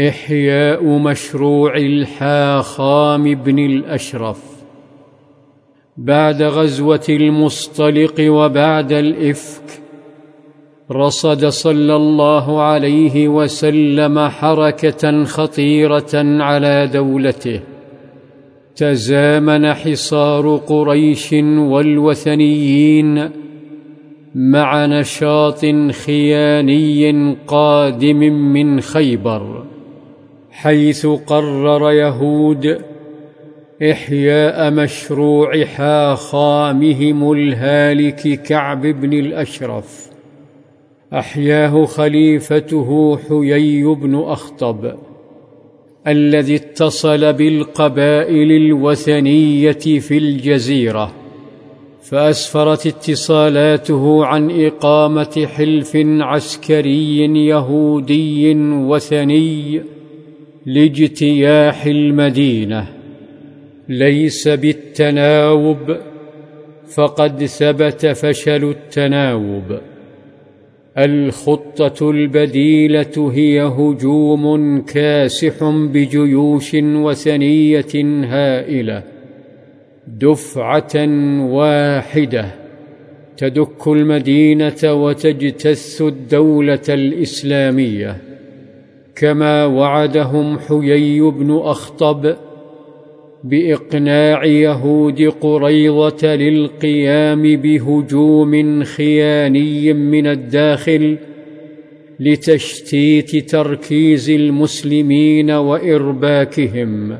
إحياء مشروع الحاخام بن الأشرف. بعد غزوة المصطلق وبعد الإفك رصد صلى الله عليه وسلم حركة خطيرة على دولته. تزامن حصار قريش والوثنيين مع نشاط خياني قادم من خيبر. حيث قرر يهود إحياء مشروع حاخامهم الهالك كعب بن الأشرف. أحياه خليفته حيي بن أخطب الذي اتصل بالقبائل الوثنية في الجزيرة فأسفرت اتصالاته عن إقامة حلف عسكري يهودي وثني. لاجتياح المدينة. ليس بالتناوب فقد ثبت فشل التناوب. الخطة البديلة هي هجوم كاسح بجيوش وثنية هائلة دفعة واحدة تدك المدينة وتجتث الدولة الإسلامية. كما وعدهم حيي بن أخطب بإقناع يهود قريضه للقيام بهجوم خياني من الداخل لتشتيت تركيز المسلمين وإرباكهم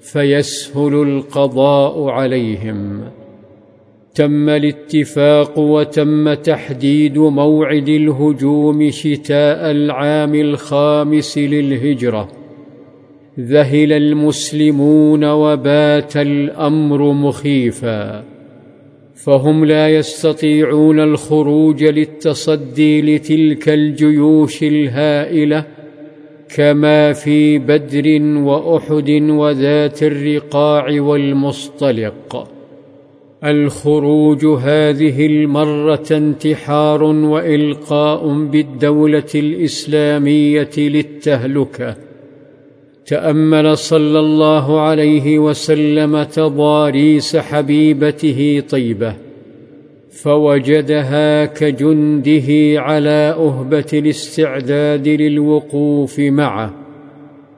فيسهل القضاء عليهم. تم الاتفاق وتم تحديد موعد الهجوم شتاء العام الخامس للهجرة. ذهل المسلمون وبات الأمر مخيفا. فهم لا يستطيعون الخروج للتصدي لتلك الجيوش الهائلة كما في بدر وأحد وذات الرقاع والمصطلق. الخروج هذه المرة انتحار وإلقاء بالدولة الإسلامية للتهلكة. تأمل صلى الله عليه وسلم تضاريس حبيبته طيبة فوجدها كجنده على أهبة الاستعداد للوقوف معه.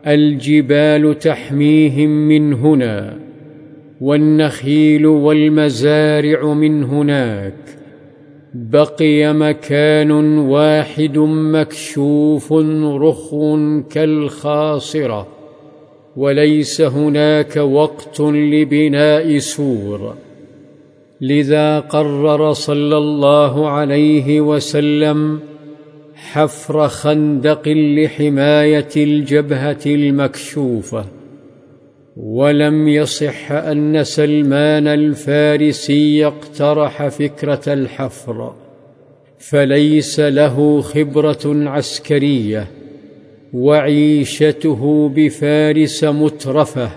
الجبال تحميهم من هنا. والنخيل والمزارع من هناك. بقي مكان واحد مكشوف رخو كالخاصرة وليس هناك وقت لبناء سور. لذا قرر صلى الله عليه وسلم حفر خندق لحماية الجبهة المكشوفة. ولم يصح أن سلمان الفارسي اقترح فكرة الحفر فليس له خبرة عسكرية وعيشته بفارس مترفة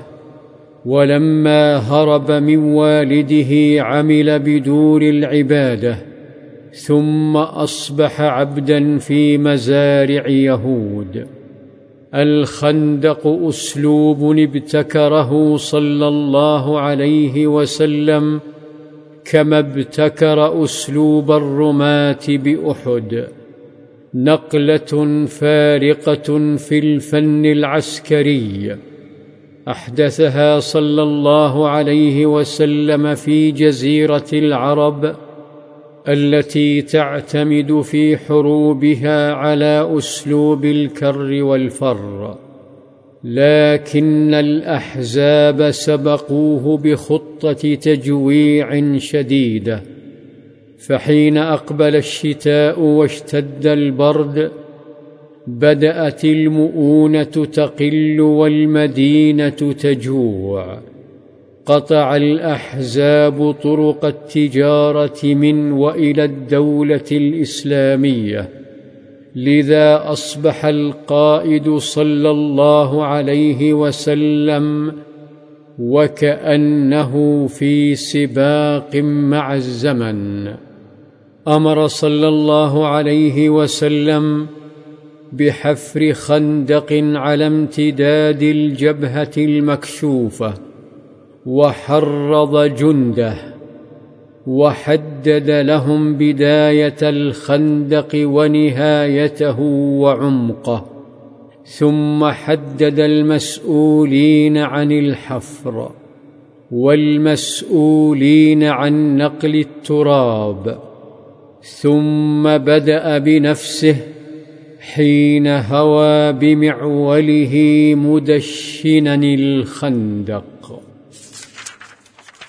ولما هرب من والده عمل بدور العبادة ثم أصبح عبدا في مزارع يهود. الخندق أسلوب ابتكره صلى الله عليه وسلم كما ابتكر أسلوب الرماة بأحد. نقلة فارقة في الفن العسكري. أحدثها صلى الله عليه وسلم في جزيرة العرب التي تعتمد في حروبها على أسلوب الكر والفر. لكن الأحزاب سبقوه بخطة تجويع شديدة. فحين أقبل الشتاء واشتد البرد بدأت المؤونة تقل والمدينة تجوع. قطع الأحزاب طرق التجارة من وإلى الدولة الإسلامية لذا أصبح القائد صلى الله عليه وسلم وكأنه في سباق مع الزمن. أمر صلى الله عليه وسلم بحفر خندق على امتداد الجبهة المكشوفة وحرض جنده وحدد لهم بداية الخندق ونهايته وعمقه ثم حدد المسؤولين عن الحفر والمسؤولين عن نقل التراب ثم بدأ بنفسه حين هوى بمعوله مدشنا الخندق.